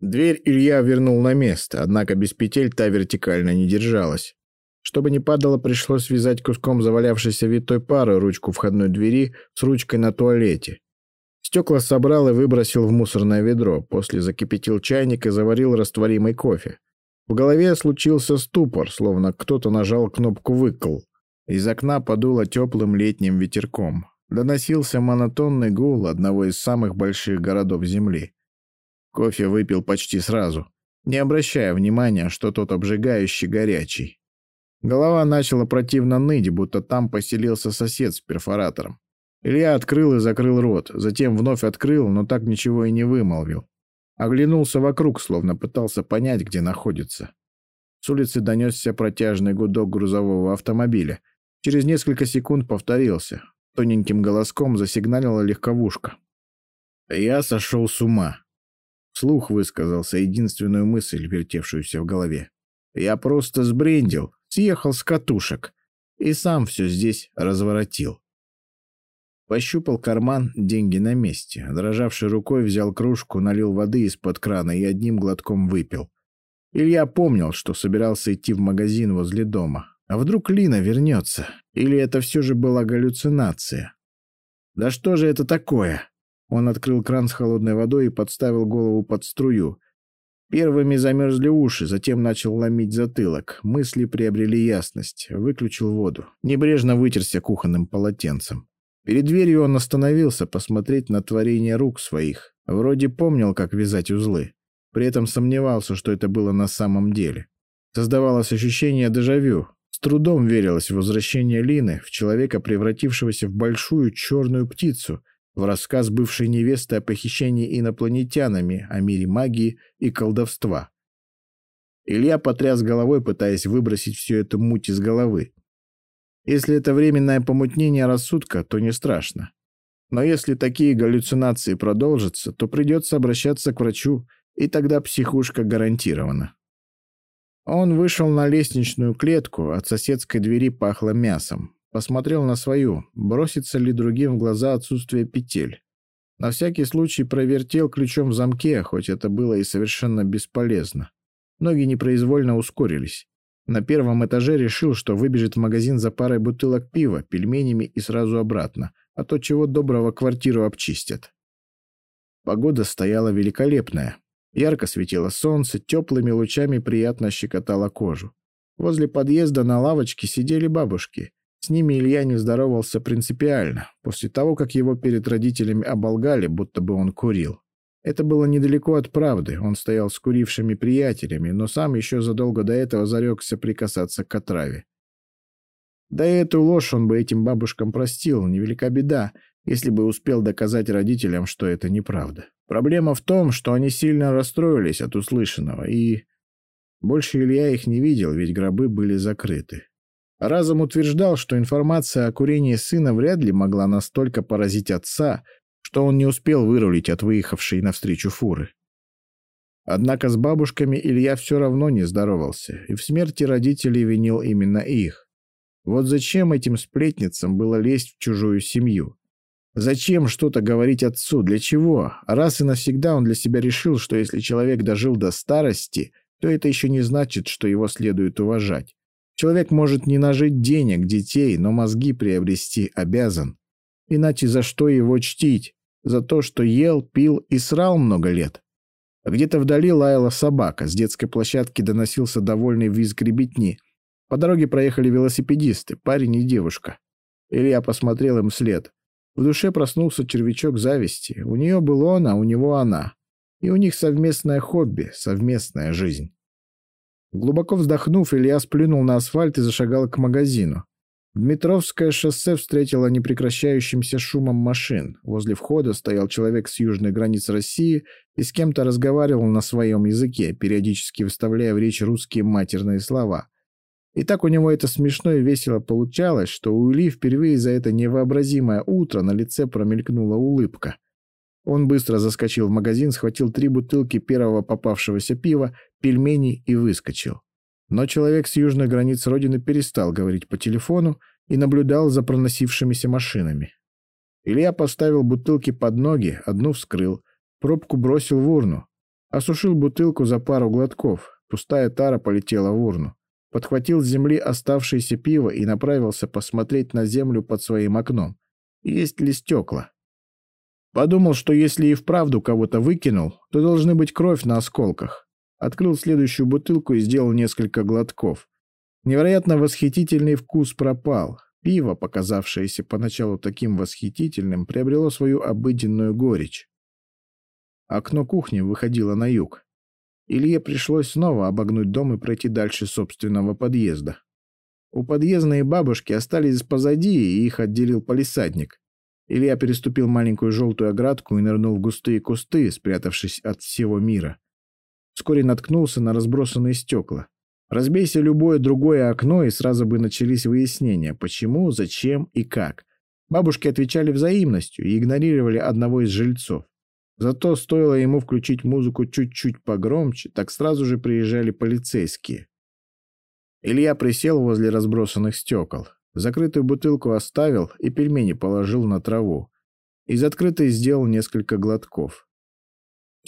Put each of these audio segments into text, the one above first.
Дверь Илья вернул на место, однако без петель та вертикально не держалась. Чтобы не падало, пришлось связать куском завалявшейся витой пары ручку входной двери с ручкой на туалете. Стекла собрал и выбросил в мусорное ведро, после закипятил чайник и заварил растворимый кофе. В голове случился ступор, словно кто-то нажал кнопку «выкл». Из окна подуло теплым летним ветерком. Доносился монотонный гул одного из самых больших городов Земли. Кофе выпил почти сразу, не обращая внимания, что тот обжигающий горячий. Голова начала противно ныть, будто там поселился сосед с перфоратором. Илья открыл и закрыл рот, затем вновь открыл, но так ничего и не вымолвил. Оглянулся вокруг, словно пытался понять, где находится. С улицы донесся протяжный гудок грузового автомобиля. Через несколько секунд повторился. Тоненьким голоском засигналила легковушка. «Я сошел с ума», — вслух высказался единственную мысль, вертевшуюся в голове. «Я просто сбрендил, съехал с катушек и сам все здесь разворотил. Пощупал карман, деньги на месте. Дрожавшей рукой взял кружку, налил воды из-под крана и одним глотком выпил. Илья помнил, что собирался идти в магазин возле дома. А вдруг Лина вернется? Или это все же была галлюцинация? Да что же это такое? Он открыл кран с холодной водой и подставил голову под струю. Первыми замерзли уши, затем начал ломить затылок. Мысли приобрели ясность. Выключил воду. Небрежно вытерся кухонным полотенцем. Перед дверью он остановился посмотреть на творение рук своих. Вроде помнил, как вязать узлы. При этом сомневался, что это было на самом деле. Создавалось ощущение дежавю. С трудом верилось в возвращение Лины, в человека, превратившегося в большую черную птицу, в рассказ бывшей невесты о похищении инопланетянами, о мире магии и колдовства. Илья потряс головой, пытаясь выбросить всю эту муть из головы. Если это временное помутнение рассудка, то не страшно. Но если такие галлюцинации продолжатся, то придется обращаться к врачу, и тогда психушка гарантирована. Он вышел на лестничную клетку, от соседской двери пахло мясом. Посмотрел на свою, бросится ли другим в глаза отсутствие петель. На всякий случай провертел ключом в замке, хоть это было и совершенно бесполезно. Ноги непроизвольно ускорились. На первом этаже решил, что выбежит в магазин за парой бутылок пива, пельменями и сразу обратно, а то чего доброго квартиру обчистят. Погода стояла великолепная. Ярко светило солнце, теплыми лучами приятно щекотало кожу. Возле подъезда на лавочке сидели бабушки. С ними Илья не здоровался принципиально, после того, как его перед родителями оболгали, будто бы он курил. Это было недалеко от правды, он стоял с курившими приятелями, но сам еще задолго до этого зарекся прикасаться к отраве. Да и эту ложь он бы этим бабушкам простил, невелика беда, если бы успел доказать родителям, что это неправда. Проблема в том, что они сильно расстроились от услышанного, и... Больше Илья их не видел, ведь гробы были закрыты. Разум утверждал, что информация о курении сына вряд ли могла настолько поразить отца, что он не успел вырулить от выехавшей навстречу фуры. Однако с бабушками Илья все равно не здоровался, и в смерти родителей винил именно их. Вот зачем этим сплетницам было лезть в чужую семью? Зачем что-то говорить отцу? Для чего? Раз и навсегда он для себя решил, что если человек дожил до старости, то это еще не значит, что его следует уважать. Человек может не нажить денег, детей, но мозги приобрести обязан. Иначе за что его чтить? За то, что ел, пил и срал много лет? Где-то вдали лаяла собака, с детской площадки доносился довольный визг ребятни. По дороге проехали велосипедисты, парень и девушка. Илья посмотрел им вслед. В душе проснулся червячок зависти. У нее был он, а у него она. И у них совместное хобби, совместная жизнь. Глубоко вздохнув, Илья сплюнул на асфальт и зашагал к магазину. Дмитровское шоссе встретило непрекращающимся шумом машин. Возле входа стоял человек с южной границы России и с кем-то разговаривал на своем языке, периодически вставляя в речь русские матерные слова. И так у него это смешно и весело получалось, что у Ильи впервые за это невообразимое утро на лице промелькнула улыбка. Он быстро заскочил в магазин, схватил три бутылки первого попавшегося пива, пельменей и выскочил. Но человек с южной границы родины перестал говорить по телефону и наблюдал за проносившимися машинами. Илья поставил бутылки под ноги, одну вскрыл, пробку бросил в урну. Осушил бутылку за пару глотков. Пустая тара полетела в урну. Подхватил с земли оставшееся пиво и направился посмотреть на землю под своим окном. Есть ли стекла? Подумал, что если и вправду кого-то выкинул, то должны быть кровь на осколках. Открыл следующую бутылку и сделал несколько глотков. Невероятно восхитительный вкус пропал. Пиво, показавшееся поначалу таким восхитительным, приобрело свою обыденную горечь. Окно кухни выходило на юг. Илье пришлось снова обогнуть дом и пройти дальше собственного подъезда. У подъездной бабушки остались позади, и их отделил полисадник. Илья переступил маленькую желтую оградку и нырнул в густые кусты, спрятавшись от всего мира. Вскоре наткнулся на разбросанные стекла. Разбейся любое другое окно, и сразу бы начались выяснения, почему, зачем и как. Бабушки отвечали взаимностью и игнорировали одного из жильцов. Зато стоило ему включить музыку чуть-чуть погромче, так сразу же приезжали полицейские. Илья присел возле разбросанных стекол. Закрытую бутылку оставил и пельмени положил на траву. Из открытой сделал несколько глотков.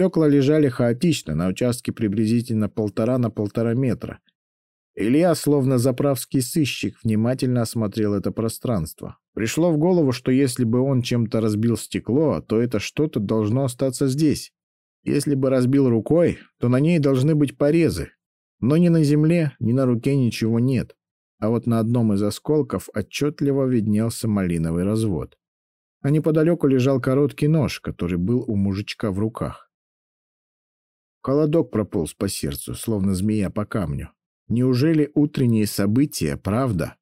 Стекла лежали хаотично, на участке приблизительно полтора на полтора метра. Илья, словно заправский сыщик, внимательно осмотрел это пространство. Пришло в голову, что если бы он чем-то разбил стекло, то это что-то должно остаться здесь. Если бы разбил рукой, то на ней должны быть порезы. Но ни на земле, ни на руке ничего нет. А вот на одном из осколков отчетливо виднелся малиновый развод. А неподалеку лежал короткий нож, который был у мужичка в руках. Холодок прополз по сердцу, словно змея по камню. Неужели утренние события — правда?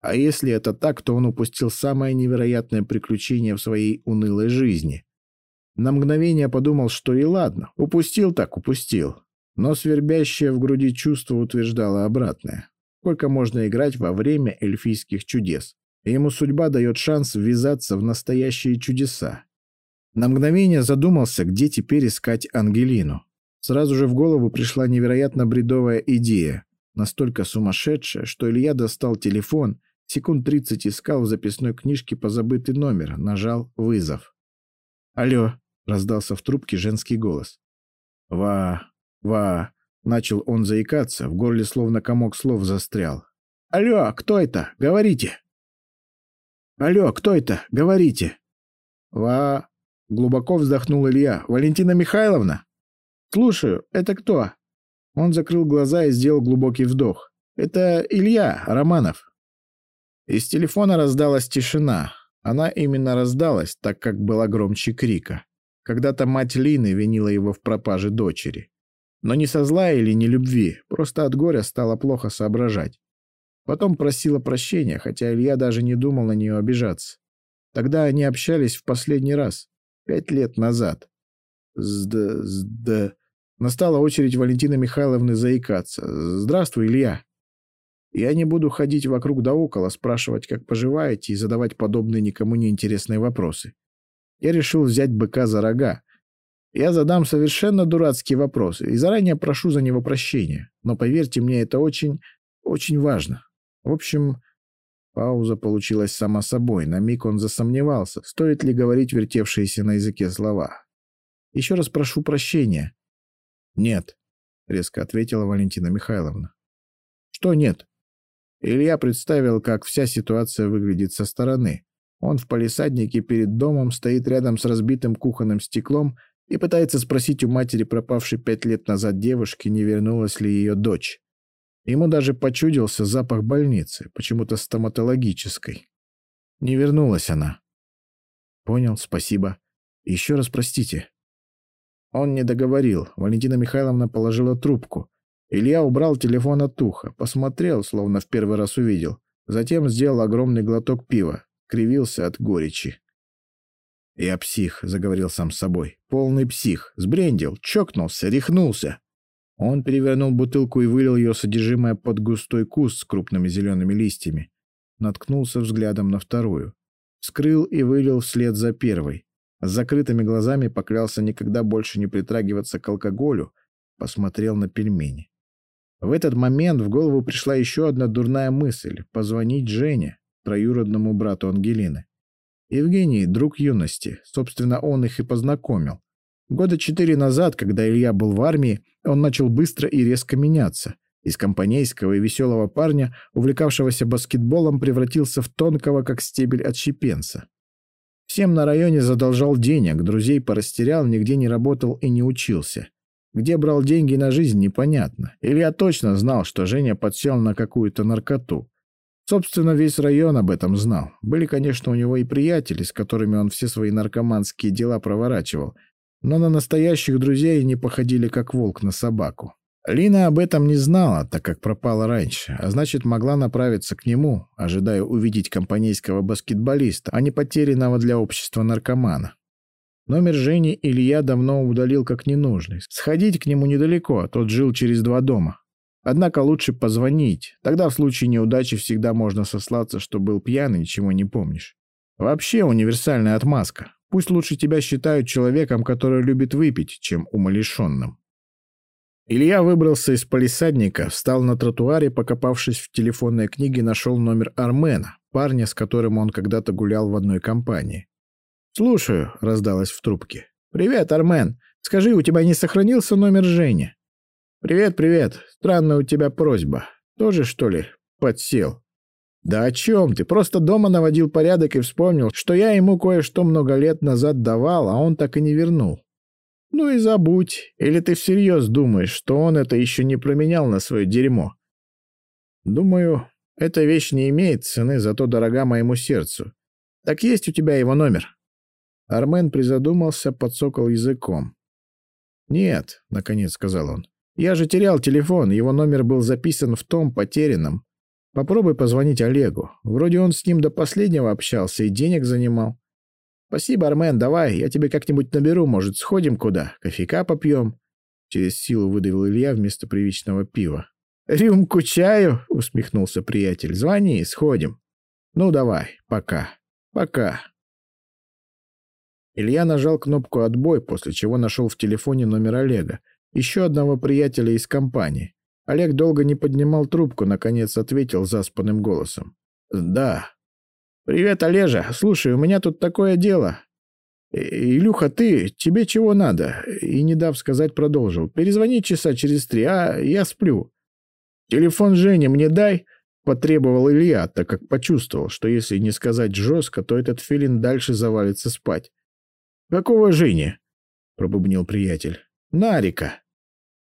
А если это так, то он упустил самое невероятное приключение в своей унылой жизни. На мгновение подумал, что и ладно, упустил так упустил. Но свербящее в груди чувство утверждало обратное. Сколько можно играть во время эльфийских чудес? ему судьба дает шанс ввязаться в настоящие чудеса. На мгновение задумался, где теперь искать Ангелину. Сразу же в голову пришла невероятно бредовая идея, настолько сумасшедшая, что Илья достал телефон Секунд тридцать искал в записной книжке позабытый номер, нажал «Вызов». «Алло», — раздался в трубке женский голос. «Ва, ва», — начал он заикаться, в горле словно комок слов застрял. «Алло, кто это? Говорите!» «Алло, кто это? Говорите!» «Ва...» — глубоко вздохнул Илья. «Валентина Михайловна?» «Слушаю, это кто?» Он закрыл глаза и сделал глубокий вдох. «Это Илья Романов». Из телефона раздалась тишина. Она именно раздалась, так как была громче крика. Когда-то мать Лины винила его в пропаже дочери. Но не со зла или не любви, просто от горя стало плохо соображать. Потом просила прощения, хотя Илья даже не думал на нее обижаться. Тогда они общались в последний раз, пять лет назад. Сд... сд... Настала очередь Валентины Михайловны заикаться. «Здравствуй, Илья». Я не буду ходить вокруг да около, спрашивать, как поживаете, и задавать подобные никому не интересные вопросы. Я решил взять быка за рога. Я задам совершенно дурацкие вопросы и заранее прошу за него прощения. Но поверьте мне, это очень, очень важно. В общем, пауза получилась сама собой. На миг он засомневался, стоит ли говорить вертевшиеся на языке слова. Еще раз прошу прощения. Нет, резко ответила Валентина Михайловна. Что нет? Илья представил, как вся ситуация выглядит со стороны. Он в палисаднике перед домом стоит рядом с разбитым кухонным стеклом и пытается спросить у матери пропавшей пять лет назад девушки, не вернулась ли ее дочь. Ему даже почудился запах больницы, почему-то стоматологической. Не вернулась она. Понял, спасибо. Еще раз простите. Он не договорил. Валентина Михайловна положила трубку. Илья убрал телефон от уха, посмотрел, словно в первый раз увидел. Затем сделал огромный глоток пива, кривился от горечи. «Я псих», — заговорил сам с собой. «Полный псих. Сбрендил, чокнулся, рехнулся». Он перевернул бутылку и вылил ее содержимое под густой куст с крупными зелеными листьями. Наткнулся взглядом на вторую. Скрыл и вылил вслед за первой. С закрытыми глазами поклялся никогда больше не притрагиваться к алкоголю, посмотрел на пельмени. В этот момент в голову пришла еще одна дурная мысль — позвонить Жене, троюродному брату Ангелины. Евгений — друг юности, собственно, он их и познакомил. Года четыре назад, когда Илья был в армии, он начал быстро и резко меняться. Из компанейского и веселого парня, увлекавшегося баскетболом, превратился в тонкого, как стебель отщепенца. Всем на районе задолжал денег, друзей порастерял, нигде не работал и не учился. Где брал деньги на жизнь, непонятно. Илья точно знал, что Женя подсел на какую-то наркоту. Собственно, весь район об этом знал. Были, конечно, у него и приятели, с которыми он все свои наркоманские дела проворачивал, но на настоящих друзей не походили как волк на собаку. Лина об этом не знала, так как пропала раньше, а значит, могла направиться к нему, ожидая увидеть компанейского баскетболиста, а не потерянного для общества наркомана. Номер Жени Илья давно удалил как ненужный. Сходить к нему недалеко, тот жил через два дома. Однако лучше позвонить. Тогда в случае неудачи всегда можно сослаться, что был пьян и ничего не помнишь. Вообще универсальная отмазка. Пусть лучше тебя считают человеком, который любит выпить, чем умалишенным. Илья выбрался из полисадника, встал на тротуаре, покопавшись в телефонной книге, нашел номер Армена, парня, с которым он когда-то гулял в одной компании. «Слушаю», — раздалось в трубке. «Привет, Армен. Скажи, у тебя не сохранился номер Жени?» «Привет, привет. Странная у тебя просьба. Тоже, что ли, подсел?» «Да о чем ты? Просто дома наводил порядок и вспомнил, что я ему кое-что много лет назад давал, а он так и не вернул. Ну и забудь. Или ты всерьез думаешь, что он это еще не променял на свое дерьмо?» «Думаю, эта вещь не имеет цены, зато дорога моему сердцу. Так есть у тебя его номер?» Армен призадумался, подсокал языком. «Нет», — наконец сказал он. Я же терял телефон, его номер был записан в том потерянном. Попробуй позвонить Олегу. Вроде он с ним до последнего общался и денег занимал. Спасибо, Армен, давай, я тебе как-нибудь наберу, может, сходим куда, кофейка попьем. Через силу выдавил Илья вместо привычного пива. «Рюмку чаю?» — усмехнулся приятель. «Звони, сходим». «Ну, давай, пока. Пока». Илья нажал кнопку «Отбой», после чего нашел в телефоне номер Олега еще одного приятеля из компании. Олег долго не поднимал трубку, наконец ответил заспанным голосом. «Да». «Привет, Олежа. Слушай, у меня тут такое дело. Илюха, ты, тебе чего надо?» И, не дав сказать, продолжил. «Перезвони часа через три, а я сплю». «Телефон Жени мне дай», — потребовал Илья, так как почувствовал, что если не сказать жестко, то этот филин дальше завалится спать. «Какого Жени?» — пробубнил приятель. «Нарика».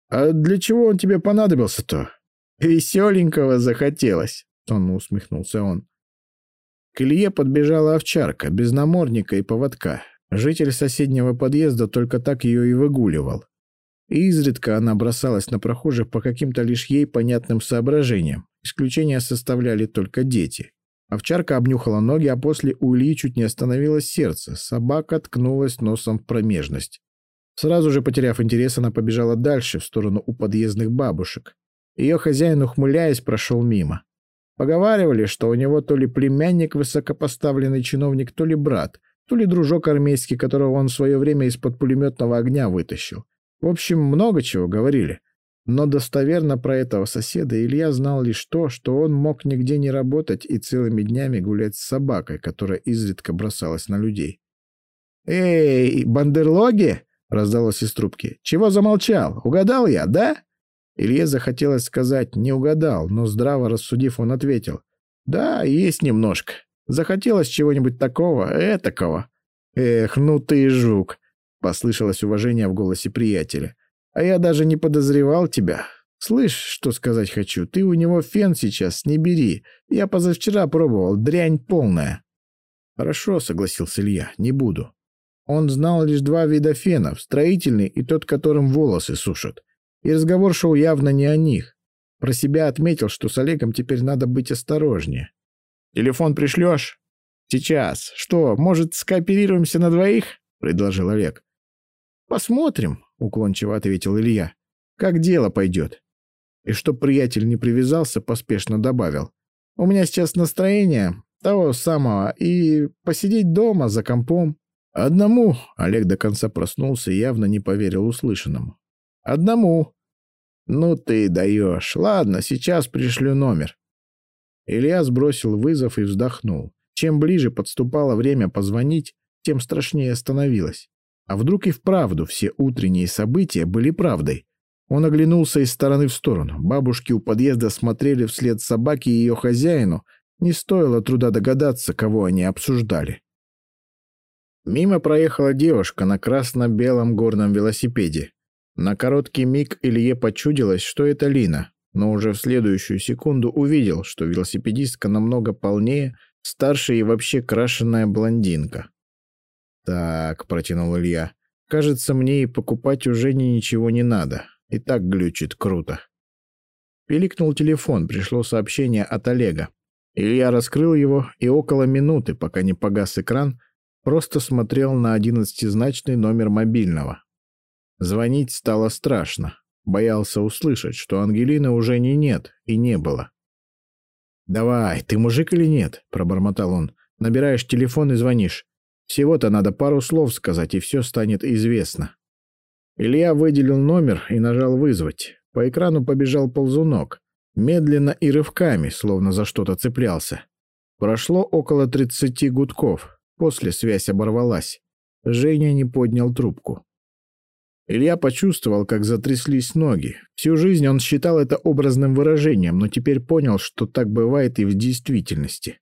«А для чего он тебе понадобился-то?» «Веселенького захотелось», — тонно усмехнулся он. К Илье подбежала овчарка, без намордника и поводка. Житель соседнего подъезда только так ее и выгуливал. И изредка она бросалась на прохожих по каким-то лишь ей понятным соображениям. Исключения составляли только дети. Овчарка обнюхала ноги, а после у Ильи чуть не остановилось сердце. Собака ткнулась носом в промежность. Сразу же, потеряв интерес, она побежала дальше, в сторону у подъездных бабушек. Ее хозяин, ухмыляясь, прошел мимо. Поговаривали, что у него то ли племянник высокопоставленный чиновник, то ли брат, то ли дружок армейский, которого он в свое время из-под пулеметного огня вытащил. В общем, много чего говорили. Но достоверно про этого соседа Илья знал лишь то, что он мог нигде не работать и целыми днями гулять с собакой, которая изредка бросалась на людей. «Эй, бандерлоги!» — раздалось из трубки. «Чего замолчал? Угадал я, да?» Илье захотелось сказать «не угадал», но здраво рассудив, он ответил. «Да, есть немножко. Захотелось чего-нибудь такого, этакого». «Эх, ну ты жук!» — послышалось уважение в голосе приятеля. «А я даже не подозревал тебя. Слышь, что сказать хочу, ты у него фен сейчас не бери. Я позавчера пробовал, дрянь полная». «Хорошо», — согласился Илья, — «не буду. Он знал лишь два вида фенов, строительный и тот, которым волосы сушат. И разговор шел явно не о них. Про себя отметил, что с Олегом теперь надо быть осторожнее. «Телефон пришлешь?» «Сейчас. Что, может, скооперируемся на двоих?» — предложил Олег. «Посмотрим», — уклончиво ответил Илья. «Как дело пойдет?» И чтоб приятель не привязался, поспешно добавил. «У меня сейчас настроение того самого, и посидеть дома за компом». «Одному!» — Олег до конца проснулся и явно не поверил услышанному. «Одному!» «Ну ты даешь! Ладно, сейчас пришлю номер». Илья сбросил вызов и вздохнул. Чем ближе подступало время позвонить, тем страшнее становилось. А вдруг и вправду все утренние события были правдой? Он оглянулся из стороны в сторону. Бабушки у подъезда смотрели вслед собаке и ее хозяину. Не стоило труда догадаться, кого они обсуждали. Мимо проехала девушка на красно-белом горном велосипеде. На короткий миг Илье почудилось, что это Лина, но уже в следующую секунду увидел, что велосипедистка намного полнее, старше и вообще крашеная блондинка. «Так», — протянул Илья, — «кажется, мне и покупать уже ничего не надо. И так глючит круто». Пиликнул телефон, пришло сообщение от Олега. Илья раскрыл его и около минуты, пока не погас экран, просто смотрел на одиннадцатизначный номер мобильного. Звонить стало страшно. Боялся услышать, что Ангелины уже не нет и не было. «Давай, ты мужик или нет?» – пробормотал он. «Набираешь телефон и звонишь. Всего-то надо пару слов сказать, и все станет известно». Илья выделил номер и нажал «вызвать». По экрану побежал ползунок. Медленно и рывками, словно за что-то цеплялся. Прошло около тридцати гудков. После связь оборвалась. Женя не поднял трубку. Илья почувствовал, как затряслись ноги. Всю жизнь он считал это образным выражением, но теперь понял, что так бывает и в действительности.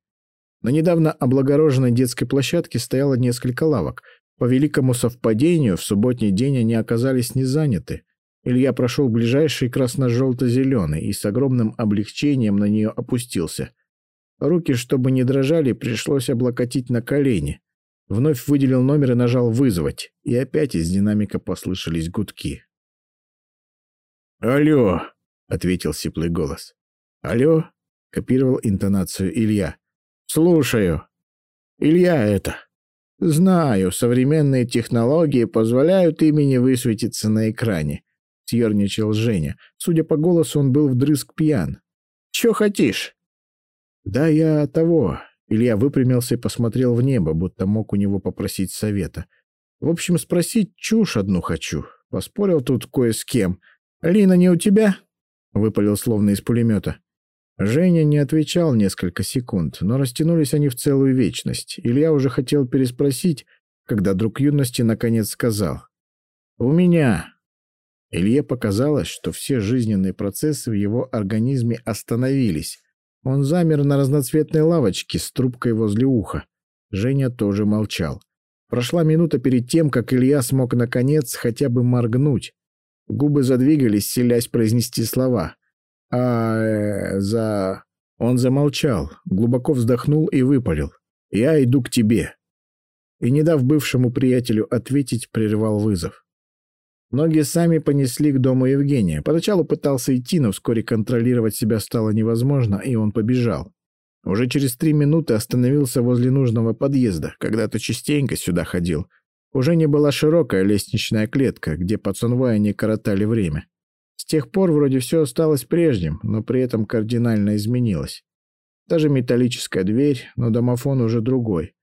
На недавно облагороженной детской площадке стояло несколько лавок. По великому совпадению, в субботний день они оказались не заняты. Илья прошел ближайший красно-желто-зеленый и с огромным облегчением на нее опустился. Руки, чтобы не дрожали, пришлось облокотить на колени. Вновь выделил номер и нажал «вызвать», и опять из динамика послышались гудки. «Алло!» — ответил сиплый голос. «Алло?» — копировал интонацию Илья. «Слушаю. Илья это. Знаю, современные технологии позволяют имени высветиться на экране», — съерничал Женя. Судя по голосу, он был вдрызг пьян. «Чё хотишь?» «Да я того. Илья выпрямился и посмотрел в небо, будто мог у него попросить совета. В общем, спросить чушь одну хочу. Поспорил тут кое с кем. «Лина не у тебя?» — выпалил словно из пулемета. Женя не отвечал несколько секунд, но растянулись они в целую вечность. Илья уже хотел переспросить, когда друг юности наконец сказал. «У меня». Илье показалось, что все жизненные процессы в его организме остановились. Он замер на разноцветной лавочке с трубкой возле уха. Женя тоже молчал. Прошла минута перед тем, как Илья смог, наконец, хотя бы моргнуть. Губы задвигались, селясь произнести слова. «А... Э, за...» Он замолчал, глубоко вздохнул и выпалил. «Я иду к тебе». И, не дав бывшему приятелю ответить, прервал вызов. Ноги сами понесли к дому Евгения. Поначалу пытался идти, но вскоре контролировать себя стало невозможно, и он побежал. Уже через три минуты остановился возле нужного подъезда. Когда-то частенько сюда ходил. Уже не была широкая лестничная клетка, где пацанвой они коротали время. С тех пор вроде все осталось прежним, но при этом кардинально изменилось. Даже металлическая дверь, но домофон уже другой.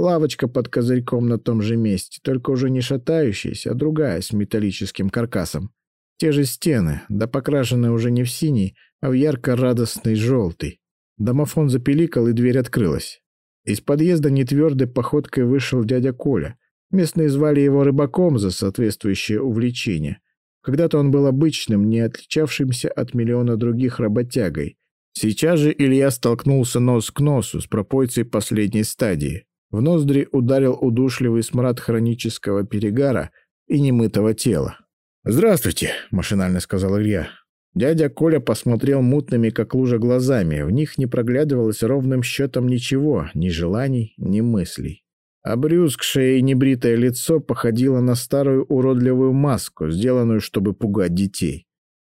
Лавочка под козырьком на том же месте, только уже не шатающаяся, а другая, с металлическим каркасом. Те же стены, да покрашены уже не в синий, а в ярко-радостный желтый. Домофон запеликал, и дверь открылась. Из подъезда нетвердой походкой вышел дядя Коля. Местные звали его рыбаком за соответствующее увлечение. Когда-то он был обычным, не отличавшимся от миллиона других работягой. Сейчас же Илья столкнулся нос к носу с пропойцей последней стадии. В ноздри ударил удушливый смрад хронического перегара и немытого тела. «Здравствуйте», — машинально сказал Илья. Дядя Коля посмотрел мутными, как лужа, глазами. В них не проглядывалось ровным счетом ничего, ни желаний, ни мыслей. Обрюзгшее и небритое лицо походило на старую уродливую маску, сделанную, чтобы пугать детей.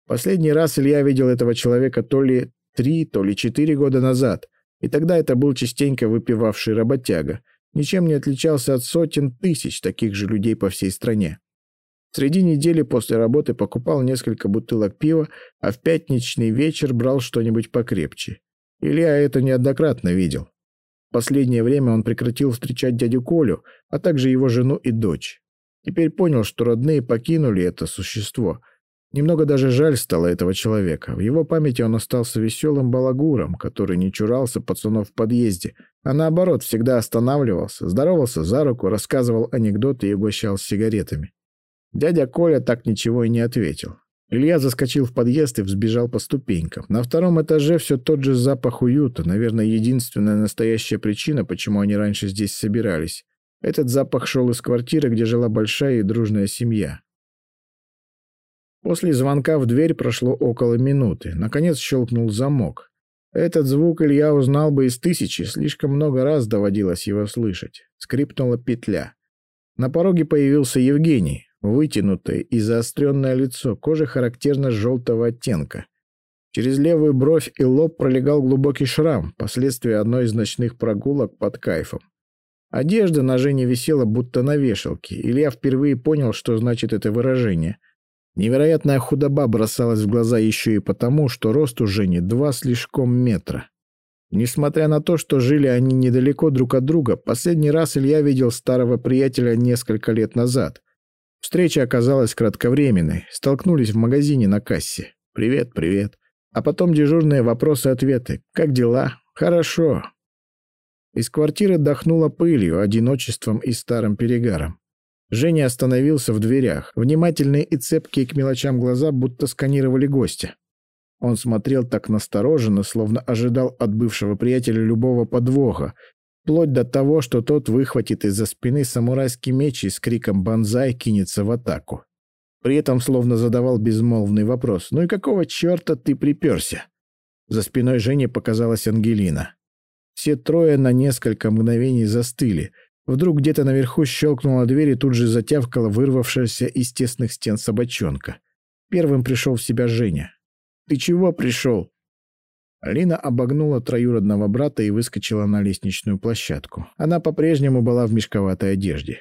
Последний раз Илья видел этого человека то ли три, то ли четыре года назад. И тогда это был частенько выпивавший работяга, ничем не отличался от сотен тысяч таких же людей по всей стране. Среди недели после работы покупал несколько бутылок пива, а в пятничный вечер брал что-нибудь покрепче. Илья это неоднократно видел. В последнее время он прекратил встречать дядю Колю, а также его жену и дочь. Теперь понял, что родные покинули это существо – Немного даже жаль стало этого человека. В его памяти он остался веселым балагуром, который не чурался пацанов в подъезде, а наоборот всегда останавливался, здоровался за руку, рассказывал анекдоты и угощал сигаретами. Дядя Коля так ничего и не ответил. Илья заскочил в подъезд и взбежал по ступенькам. На втором этаже все тот же запах уюта, наверное, единственная настоящая причина, почему они раньше здесь собирались. Этот запах шел из квартиры, где жила большая и дружная семья. После звонка в дверь прошло около минуты. Наконец щелкнул замок. Этот звук Илья узнал бы из тысячи, слишком много раз доводилось его слышать. Скрипнула петля. На пороге появился Евгений. Вытянутое и заостренное лицо, кожа характерно желтого оттенка. Через левую бровь и лоб пролегал глубокий шрам, последствия одной из ночных прогулок под кайфом. Одежда на Жене висела будто на вешалке. Илья впервые понял, что значит это выражение. Невероятная худоба бросалась в глаза еще и потому, что рост у Жени два слишком метра. Несмотря на то, что жили они недалеко друг от друга, последний раз Илья видел старого приятеля несколько лет назад — Встреча оказалась кратковременной. Столкнулись в магазине на кассе. «Привет, привет». А потом дежурные вопросы-ответы. «Как дела?» «Хорошо». Из квартиры дохнуло пылью, одиночеством и старым перегаром. Женя остановился в дверях. Внимательные и цепкие к мелочам глаза будто сканировали гостя. Он смотрел так настороженно, словно ожидал от бывшего приятеля любого подвоха, вплоть до того, что тот выхватит из-за спины самурайский меч и с криком «Бонзай» кинется в атаку. При этом словно задавал безмолвный вопрос «Ну и какого черта ты приперся?» За спиной Жени показалась Ангелина. Все трое на несколько мгновений застыли. Вдруг где-то наверху щелкнула дверь и тут же затявкала вырвавшаяся из тесных стен собачонка. Первым пришел в себя Женя. «Ты чего пришел?» Алина обогнула троюродного брата и выскочила на лестничную площадку. Она по-прежнему была в мешковатой одежде.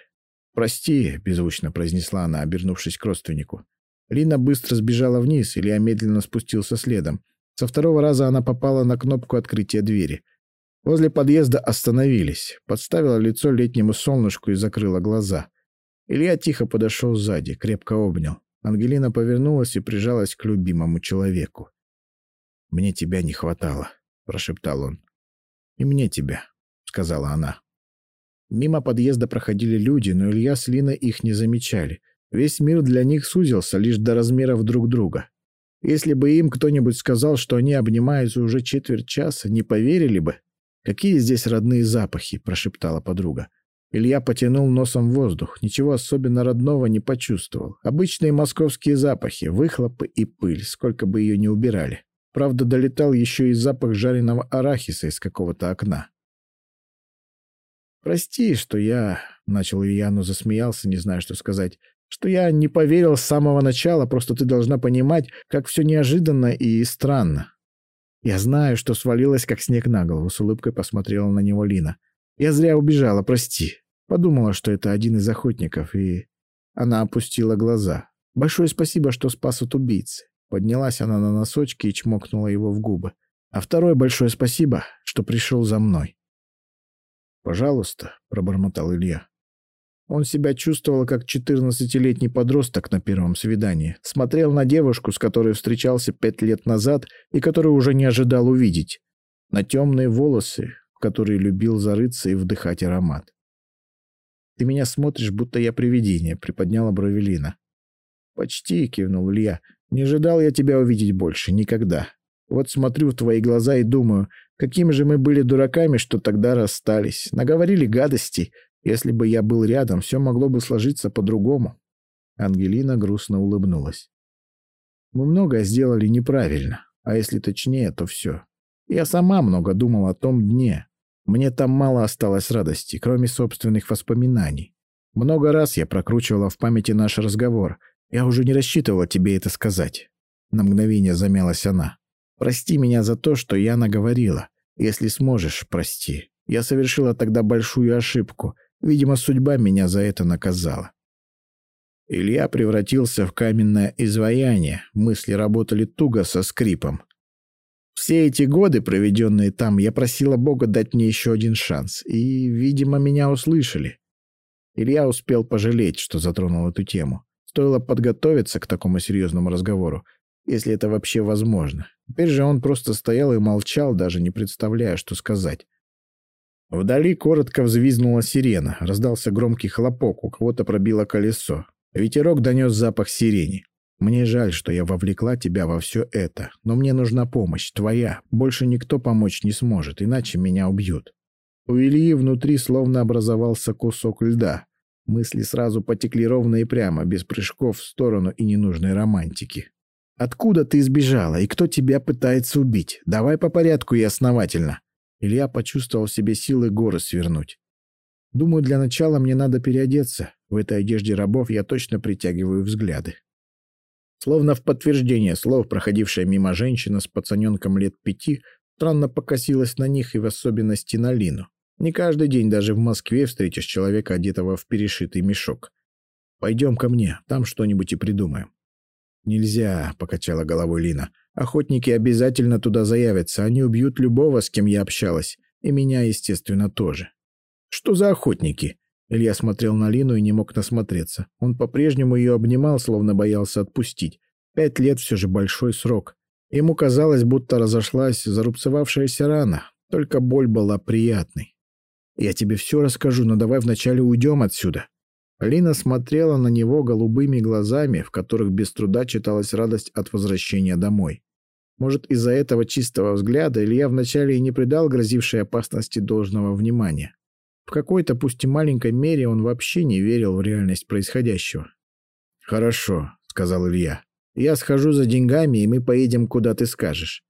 «Прости», — беззвучно произнесла она, обернувшись к родственнику. Лина быстро сбежала вниз, Илья медленно спустился следом. Со второго раза она попала на кнопку открытия двери. Возле подъезда остановились. Подставила лицо летнему солнышку и закрыла глаза. Илья тихо подошел сзади, крепко обнял. Ангелина повернулась и прижалась к любимому человеку. «Мне тебя не хватало», — прошептал он. «И мне тебя», — сказала она. Мимо подъезда проходили люди, но Илья с Линой их не замечали. Весь мир для них сузился лишь до размеров друг друга. Если бы им кто-нибудь сказал, что они обнимаются уже четверть часа, не поверили бы. «Какие здесь родные запахи?» – прошептала подруга. Илья потянул носом воздух, ничего особенно родного не почувствовал. Обычные московские запахи, выхлопы и пыль, сколько бы ее ни убирали. Правда, долетал еще и запах жареного арахиса из какого-то окна. «Прости, что я...» — начал Илья, но засмеялся, не знаю, что сказать. «Что я не поверил с самого начала, просто ты должна понимать, как все неожиданно и странно». «Я знаю, что свалилась, как снег на голову», — с улыбкой посмотрела на него Лина. «Я зря убежала, прости. Подумала, что это один из охотников, и...» Она опустила глаза. «Большое спасибо, что спас от убийцы. Поднялась она на носочки и чмокнула его в губы. А второе большое спасибо, что пришел за мной. «Пожалуйста», — пробормотал Илья. Он себя чувствовал как четырнадцатилетний подросток на первом свидании. Смотрел на девушку, с которой встречался пять лет назад и которую уже не ожидал увидеть. На темные волосы, в которые любил зарыться и вдыхать аромат. «Ты меня смотришь, будто я привидение», — приподняла бровелина. «Почти», — кивнул Илья. Не ожидал я тебя увидеть больше, никогда. Вот смотрю в твои глаза и думаю, какими же мы были дураками, что тогда расстались. Наговорили гадости. Если бы я был рядом, все могло бы сложиться по-другому. Ангелина грустно улыбнулась. Мы многое сделали неправильно, а если точнее, то все. Я сама много думал о том дне. Мне там мало осталось радости, кроме собственных воспоминаний. Много раз я прокручивала в памяти наш разговор — я уже не рассчитывала тебе это сказать. На мгновение замялась она. Прости меня за то, что я наговорила. Если сможешь, прости. Я совершила тогда большую ошибку. Видимо, судьба меня за это наказала. Илья превратился в каменное изваяние. Мысли работали туго со скрипом. Все эти годы, проведенные там, я просила Бога дать мне еще один шанс. И, видимо, меня услышали. Илья успел пожалеть, что затронул эту тему. Стоило подготовиться к такому серьезному разговору, если это вообще возможно. Теперь же он просто стоял и молчал, даже не представляя, что сказать. Вдали коротко взвизгнула сирена, раздался громкий хлопок, у кого-то пробило колесо. Ветерок донес запах сирени. «Мне жаль, что я вовлекла тебя во все это, но мне нужна помощь, твоя. Больше никто помочь не сможет, иначе меня убьют». У Ильи внутри словно образовался кусок льда. Мысли сразу потекли ровно и прямо, без прыжков в сторону и ненужной романтики. «Откуда ты сбежала, и кто тебя пытается убить? Давай по порядку и основательно». Илья почувствовал в себе силы горы свернуть. «Думаю, для начала мне надо переодеться. В этой одежде рабов я точно притягиваю взгляды». Словно в подтверждение слов, проходившая мимо женщина с пацаненком лет пяти, странно покосилась на них и в особенности на Лину. Не каждый день даже в Москве встретишь человека, одетого в перешитый мешок. «Пойдем ко мне, там что-нибудь и придумаем». «Нельзя», — покачала головой Лина. «Охотники обязательно туда заявятся. Они убьют любого, с кем я общалась. И меня, естественно, тоже». «Что за охотники?» Илья смотрел на Лину и не мог насмотреться. Он по-прежнему ее обнимал, словно боялся отпустить. Пять лет все же большой срок. Ему казалось, будто разошлась зарубцевавшаяся рана, только боль была приятной. «Я тебе все расскажу, но давай вначале уйдем отсюда». Лина смотрела на него голубыми глазами, в которых без труда читалась радость от возвращения домой. Может, из-за этого чистого взгляда Илья вначале и не придал грозившей опасности должного внимания. В какой-то, пусть и маленькой мере, он вообще не верил в реальность происходящего. «Хорошо», — сказал Илья. «Я схожу за деньгами, и мы поедем, куда ты скажешь».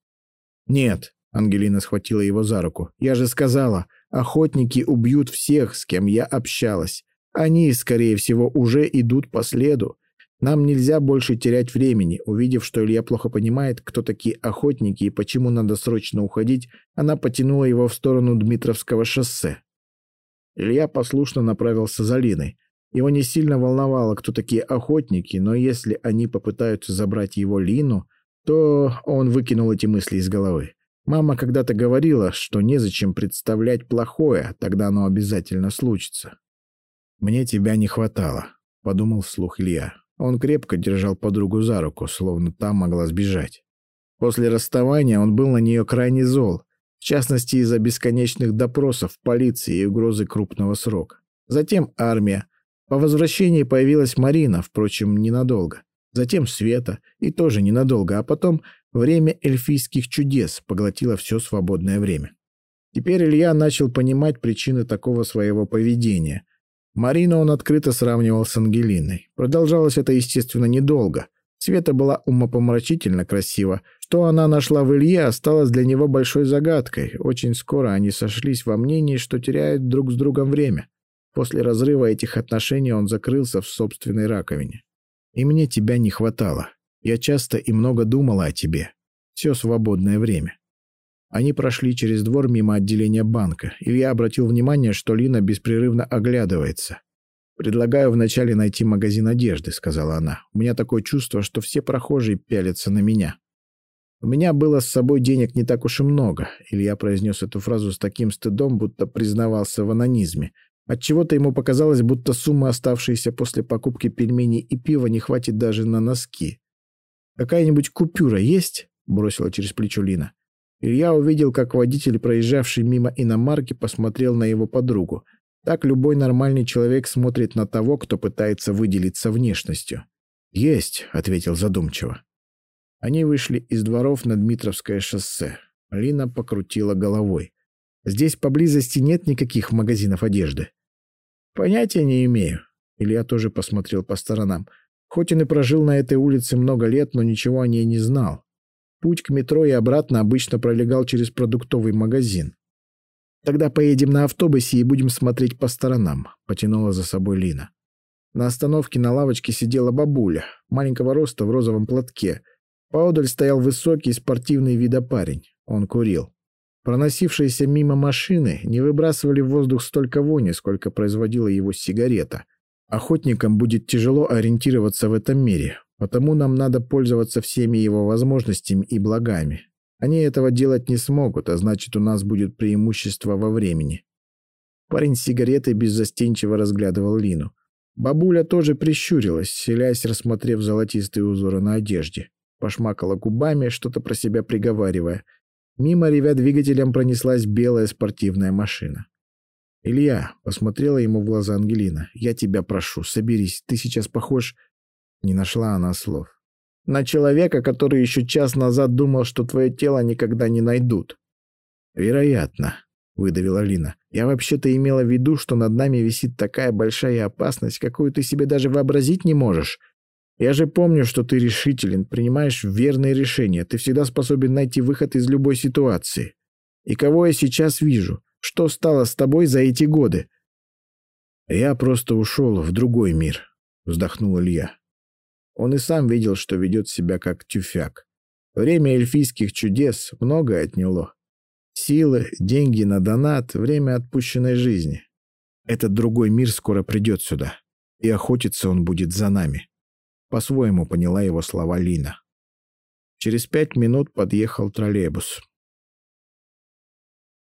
«Нет», — Ангелина схватила его за руку. «Я же сказала, охотники убьют всех, с кем я общалась. Они, скорее всего, уже идут по следу. Нам нельзя больше терять времени. Увидев, что Илья плохо понимает, кто такие охотники и почему надо срочно уходить, она потянула его в сторону Дмитровского шоссе. Илья послушно направился за Линой. Его не сильно волновало, кто такие охотники, но если они попытаются забрать его Лину, то он выкинул эти мысли из головы. Мама когда-то говорила, что незачем представлять плохое, тогда оно обязательно случится. «Мне тебя не хватало», — подумал вслух Илья. Он крепко держал подругу за руку, словно та могла сбежать. После расставания он был на нее крайне зол, в частности из-за бесконечных допросов полиции и угрозы крупного срока. Затем армия. По возвращении появилась Марина, впрочем, ненадолго. Затем Света, и тоже ненадолго, а потом время эльфийских чудес поглотило все свободное время. Теперь Илья начал понимать причины такого своего поведения. Марину он открыто сравнивал с Ангелиной. Продолжалось это, естественно, недолго. Света была умопомрачительно красива, что она нашла в Илье, осталось для него большой загадкой. Очень скоро они сошлись во мнении, что теряют друг с другом время. После разрыва этих отношений он закрылся в собственной раковине. «И мне тебя не хватало. Я часто и много думала о тебе. Все свободное время». Они прошли через двор мимо отделения банка. Илья обратил внимание, что Лина беспрерывно оглядывается. «Предлагаю вначале найти магазин одежды», — сказала она. «У меня такое чувство, что все прохожие пялятся на меня». У меня было с собой денег не так уж и много. Илья произнес эту фразу с таким стыдом, будто признавался в анонизме. Отчего-то ему показалось, будто сумма, оставшаяся после покупки пельменей и пива, не хватит даже на носки. «Какая-нибудь купюра есть?» — бросила через плечо Лина. Илья увидел, как водитель, проезжавший мимо иномарки, посмотрел на его подругу. Так любой нормальный человек смотрит на того, кто пытается выделиться внешностью. «Есть», — ответил задумчиво. Они вышли из дворов на Дмитровское шоссе. Лина покрутила головой. «Здесь поблизости нет никаких магазинов одежды». «Понятия не имею». Илья тоже посмотрел по сторонам. Хоть он и прожил на этой улице много лет, но ничего о ней не знал. Путь к метро и обратно обычно пролегал через продуктовый магазин. «Тогда поедем на автобусе и будем смотреть по сторонам», — потянула за собой Лина. На остановке на лавочке сидела бабуля, маленького роста в розовом платке, Поодаль стоял высокий спортивный вида парень. Он курил. Проносившиеся мимо машины не выбрасывали в воздух столько вони, сколько производила его сигарета. Охотникам будет тяжело ориентироваться в этом мире, потому нам надо пользоваться всеми его возможностями и благами. Они этого делать не смогут, а значит, у нас будет преимущество во времени. Парень с сигаретой беззастенчиво разглядывал Лину. Бабуля тоже прищурилась, селясь, рассмотрев золотистые узоры на одежде пошмакала губами, что-то про себя приговаривая. Мимо ревя двигателем пронеслась белая спортивная машина. «Илья», — посмотрела ему в глаза Ангелина, — «я тебя прошу, соберись, ты сейчас похож...» Не нашла она слов. «На человека, который еще час назад думал, что твое тело никогда не найдут». «Вероятно», — выдавила Лина. «Я вообще-то имела в виду, что над нами висит такая большая опасность, какую ты себе даже вообразить не можешь. Я же помню, что ты решителен, принимаешь верные решения, ты всегда способен найти выход из любой ситуации. И кого я сейчас вижу? Что стало с тобой за эти годы?» «Я просто ушел в другой мир», — вздохнул Илья. Он и сам видел, что ведет себя как тюфяк. Время эльфийских чудес многое отняло. Силы, деньги на донат, время отпущенной жизни. Этот другой мир скоро придет сюда, и охотиться он будет за нами. По-своему поняла его слова Лина. Через пять минут подъехал троллейбус.